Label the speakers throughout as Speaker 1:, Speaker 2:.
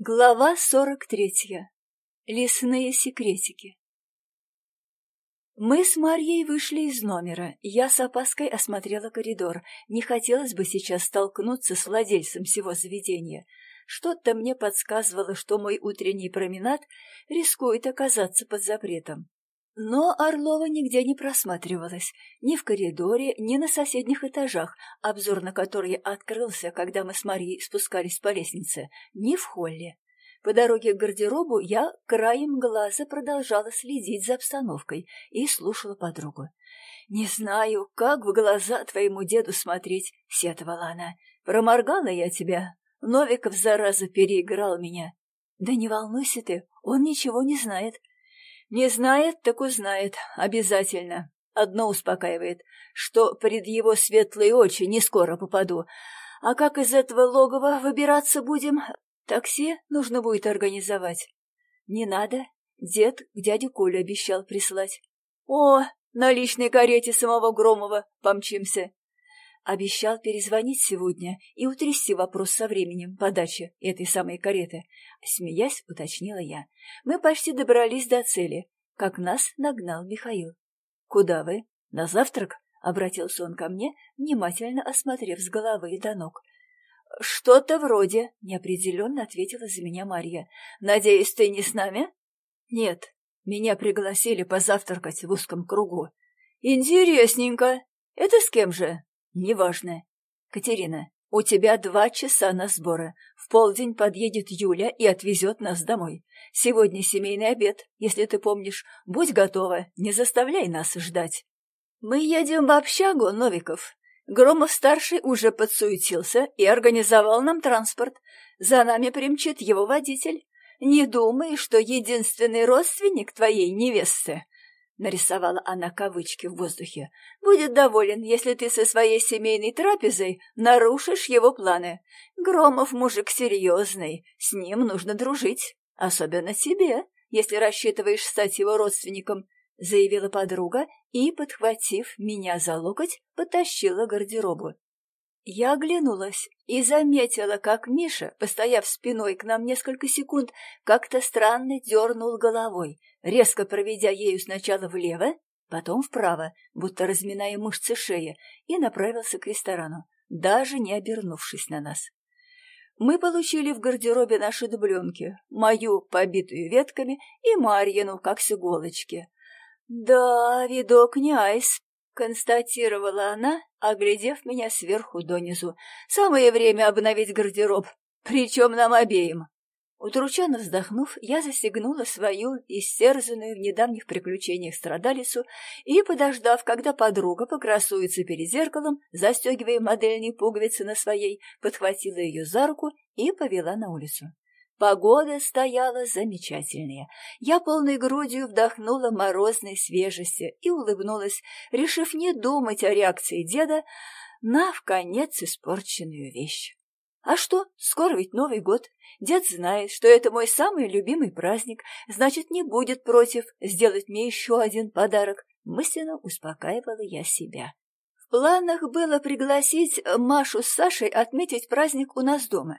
Speaker 1: Глава сорок третья. Лесные секретики. Мы с Марьей вышли из номера. Я с опаской осмотрела коридор. Не хотелось бы сейчас столкнуться с владельцем всего заведения. Что-то мне подсказывало, что мой утренний променад рискует оказаться под запретом. Но Орлова нигде не просматривалась, ни в коридоре, ни на соседних этажах, обзор на который открылся, когда мы с Марией спускались по лестнице, ни в холле. По дороге к гардеробу я краем глаза продолжала следить за обстановкой и слушала подругу. «Не знаю, как в глаза твоему деду смотреть», — сетовала она. «Проморгала я тебя. Новиков, зараза, переиграл меня». «Да не волнуйся ты, он ничего не знает», не знает, так узнает, обязательно. Одно успокаивает, что пред его светлые очи не скоро попаду. А как из этого логова выбираться будем? Такси нужно будет организовать. Не надо. Дед к дяде Коле обещал прислать. О, на личной карете самого Громова помчимся. Обещал перезвонить сегодня и утрясти вопрос со временем подачи этой самой кареты. Смеясь, уточнила я. Мы почти добрались до цели, как нас нагнал Михаил. «Куда вы? На завтрак?» — обратился он ко мне, внимательно осмотрев с головы до ног. «Что-то вроде», — неопределенно ответила за меня Марья. «Надеюсь, ты не с нами?» «Нет, меня пригласили позавтракать в узком кругу». «Интересненько. Это с кем же?» «Неважно. Катерина, у тебя два часа на сборы. В полдень подъедет Юля и отвезет нас домой. Сегодня семейный обед, если ты помнишь. Будь готова, не заставляй нас ждать». «Мы едем в общагу, Новиков. Громов-старший уже подсуетился и организовал нам транспорт. За нами примчит его водитель. Не думай, что единственный родственник твоей невесты нарисовала она кавычки в воздухе, будет доволен, если ты со своей семейной трапезой нарушишь его планы. Громов мужик серьезный, с ним нужно дружить, особенно тебе, если рассчитываешь стать его родственником, заявила подруга и, подхватив меня за локоть, потащила гардеробу. Я оглянулась и заметила, как Миша, постояв спиной к нам несколько секунд, как-то странно дернул головой, резко проведя ею сначала влево, потом вправо, будто разминая мышцы шеи, и направился к ресторану, даже не обернувшись на нас. Мы получили в гардеробе наши дубленки, мою, побитую ветками, и Марьину, как с иголочки. Да, видок не айс, констатировала она, оглядев меня сверху донизу. «Самое время обновить гардероб, причем нам обеим». Утрученно вздохнув, я застегнула свою истерзанную в недавних приключениях страдалицу и, подождав, когда подруга покрасуется перед зеркалом, застегивая модельные пуговицы на своей, подхватила ее за руку и повела на улицу. Погода стояла замечательная. Я полной грудью вдохнула морозной свежести и улыбнулась, решив не думать о реакции деда на в конец испорченную вещь. А что, скоро ведь Новый год. Дед знает, что это мой самый любимый праздник, значит, не будет против сделать мне еще один подарок. Мысленно успокаивала я себя. В планах было пригласить Машу с Сашей отметить праздник у нас дома.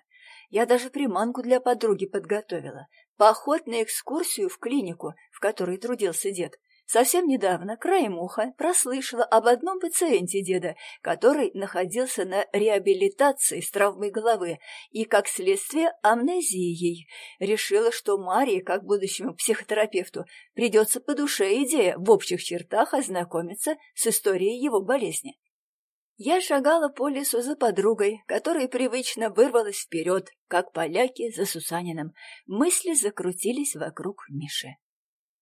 Speaker 1: Я даже приманку для подруги подготовила. Поход на экскурсию в клинику, в которой трудился дед. Совсем недавно, краем уха, прослышала об одном пациенте деда, который находился на реабилитации с травмой головы и, как следствие, амнезией. Решила, что Марии, как будущему психотерапевту, придется по душе идея в общих чертах ознакомиться с историей его болезни. Я шагала по лесу за подругой, которая привычно вырвалась вперед, как поляки за Сусанином. Мысли закрутились вокруг Миши.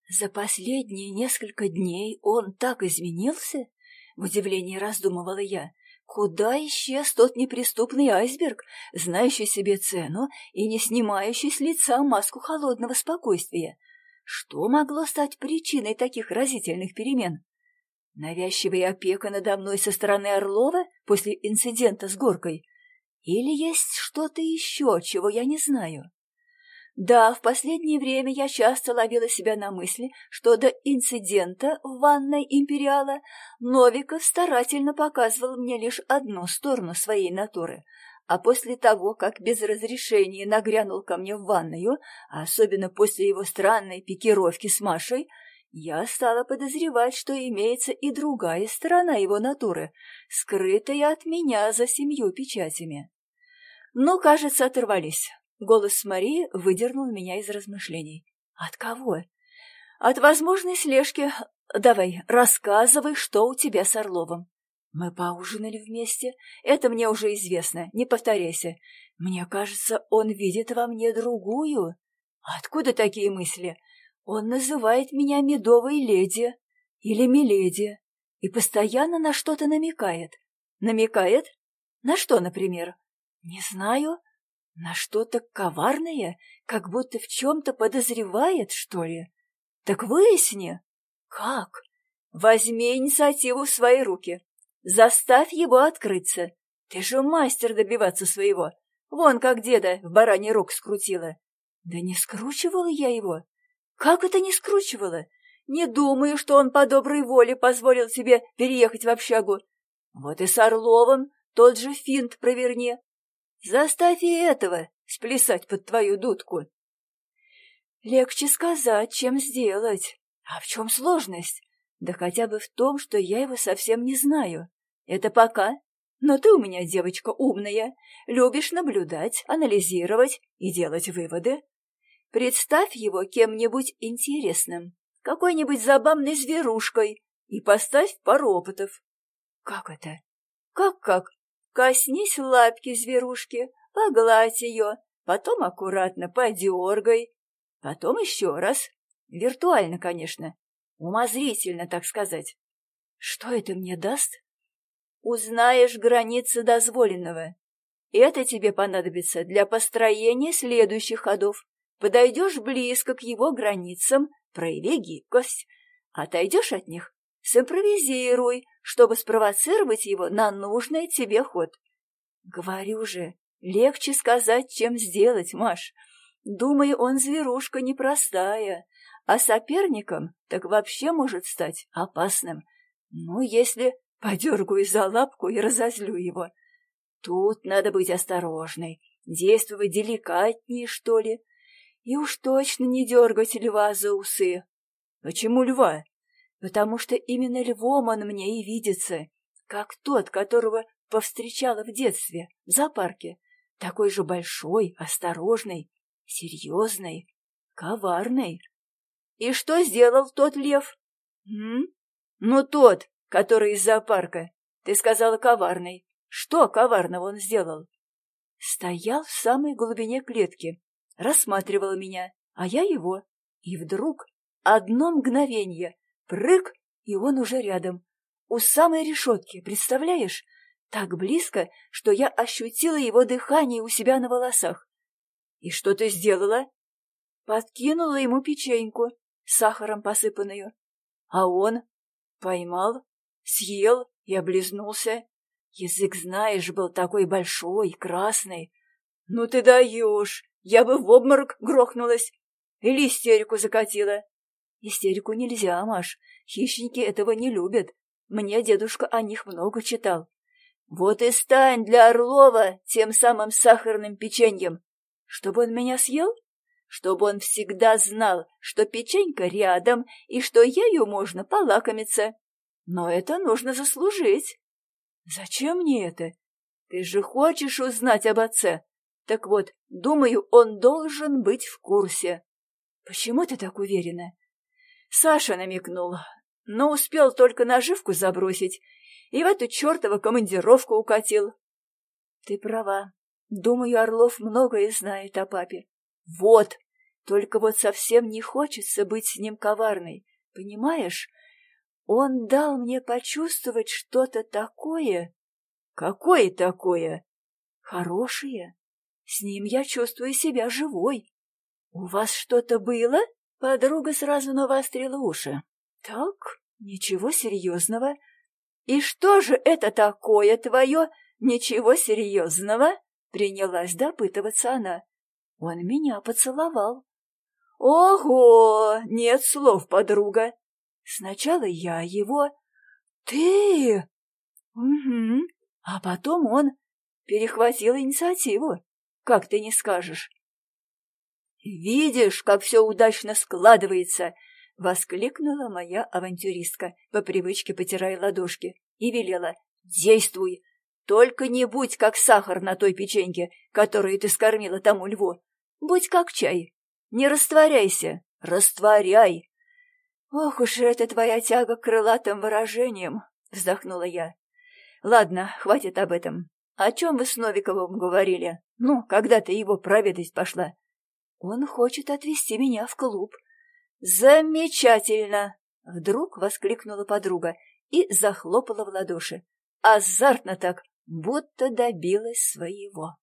Speaker 1: За последние несколько дней он так изменился? В удивлении раздумывала я. Куда исчез тот неприступный айсберг, знающий себе цену и не снимающий с лица маску холодного спокойствия? Что могло стать причиной таких разительных перемен? Навязчивая опека надо мной со стороны Орлова после инцидента с горкой? Или есть что-то еще, чего я не знаю? Да, в последнее время я часто ловила себя на мысли, что до инцидента в ванной Империала Новиков старательно показывал мне лишь одну сторону своей натуры, А после того, как без разрешения нагрянул ко мне в ванную, а особенно после его странной пикировки с Машей, я стала подозревать, что имеется и другая сторона его натуры, скрытая от меня за семью печатями. Ну, кажется, оторвались. Голос Марии выдернул меня из размышлений. От кого? От возможной слежки. Давай, рассказывай, что у тебя с Орловым. Мы поужинали вместе. Это мне уже известно, не повторяйся. Мне кажется, он видит во мне другую. Откуда такие мысли? Он называет меня медовой леди или миледи и постоянно на что-то намекает. Намекает? На что, например? Не знаю. На что-то коварное, как будто в чем-то подозревает, что ли. Так выясни. Как? Возьми инициативу в свои руки. Заставь его открыться. Ты же мастер добиваться своего. Вон как деда в бараний рог скрутила. Да не скручивала я его. Как это не скручивала? Не думаю, что он по доброй воле позволил себе переехать в общагу. Вот и с Орловым тот же финт проверни. Заставь и этого сплясать под твою дудку. Легче сказать, чем сделать. А в чем сложность? Да хотя бы в том, что я его совсем не знаю. Это пока. Но ты у меня девочка умная, любишь наблюдать, анализировать и делать выводы. Представь его кем-нибудь интересным, какой-нибудь забавной зверушкой, и поставь пару опытов. Как это? Как-как? Коснись лапки зверушки, погладь ее, потом аккуратно подергай, потом еще раз. Виртуально, конечно. Умозрительно, так сказать. Что это мне даст? Узнаешь границы дозволенного. Это тебе понадобится для построения следующих ходов. Подойдешь близко к его границам, прояви гибкость. Отойдешь от них, симпровизируй, чтобы спровоцировать его на нужный тебе ход. Говорю же, легче сказать, чем сделать, Маш. Думаю, он зверушка непростая, а соперником так вообще может стать опасным. Ну, если подергаю за лапку и разозлю его. Тут надо быть осторожной, действовать деликатнее, что ли. И уж точно не дергать льва за усы. Почему льва? Потому что именно львом он мне и видится, как тот, которого повстречала в детстве, в зоопарке. Такой же большой, осторожный, серьезный, коварный. И что сделал тот лев? М? Ну, тот, который из зоопарка. Ты сказала коварный. Что коварного он сделал? Стоял в самой глубине клетки, рассматривала меня, а я его. И вдруг одно мгновение, прыг, и он уже рядом. У самой решетки, представляешь? Так близко, что я ощутила его дыхание у себя на волосах. И что ты сделала? Подкинула ему печеньку, сахаром посыпанную. А он поймал, съел и облизнулся. Язык, знаешь, был такой большой, красный. Ну ты даешь! Я бы в обморок грохнулась. Или истерику закатила. Истерику нельзя, Маш. Хищники этого не любят. Мне дедушка о них много читал. Вот и стань для Орлова тем самым сахарным печеньем. Чтобы он меня съел? Чтобы он всегда знал, что печенька рядом и что ею можно полакомиться. Но это нужно заслужить. Зачем мне это? Ты же хочешь узнать об отце. Так вот, думаю, он должен быть в курсе. Почему ты так уверена? Саша намекнул, но успел только наживку забросить и в эту чертову командировку укатил. Ты права. Думаю, Орлов многое знает о папе. Вот, только вот совсем не хочется быть с ним коварной, понимаешь? Он дал мне почувствовать что-то такое. Какое такое? Хорошее. С ним я чувствую себя живой. У вас что-то было? Подруга сразу навострила уши. Так, ничего серьезного. И что же это такое твое ничего серьезного? Принялась допытываться она. Он меня поцеловал. Ого, нет слов, подруга. Сначала я его. Ты? Угу. А потом он перехватила инициативу. Как ты не скажешь? «Видишь, как все удачно складывается!» — воскликнула моя авантюристка, по привычке потирая ладошки, и велела «Действуй! Только не будь как сахар на той печеньке, которую ты скормила тому льву. Будь как чай. Не растворяйся, растворяй!» «Ох уж это твоя тяга к крылатым выражениям!» — вздохнула я. «Ладно, хватит об этом. О чем вы с Новиковым говорили? Ну, когда ты его проведать пошла?» Он хочет отвезти меня в клуб. Замечательно! Вдруг воскликнула подруга и захлопала в ладоши. Азартно так, будто добилась своего.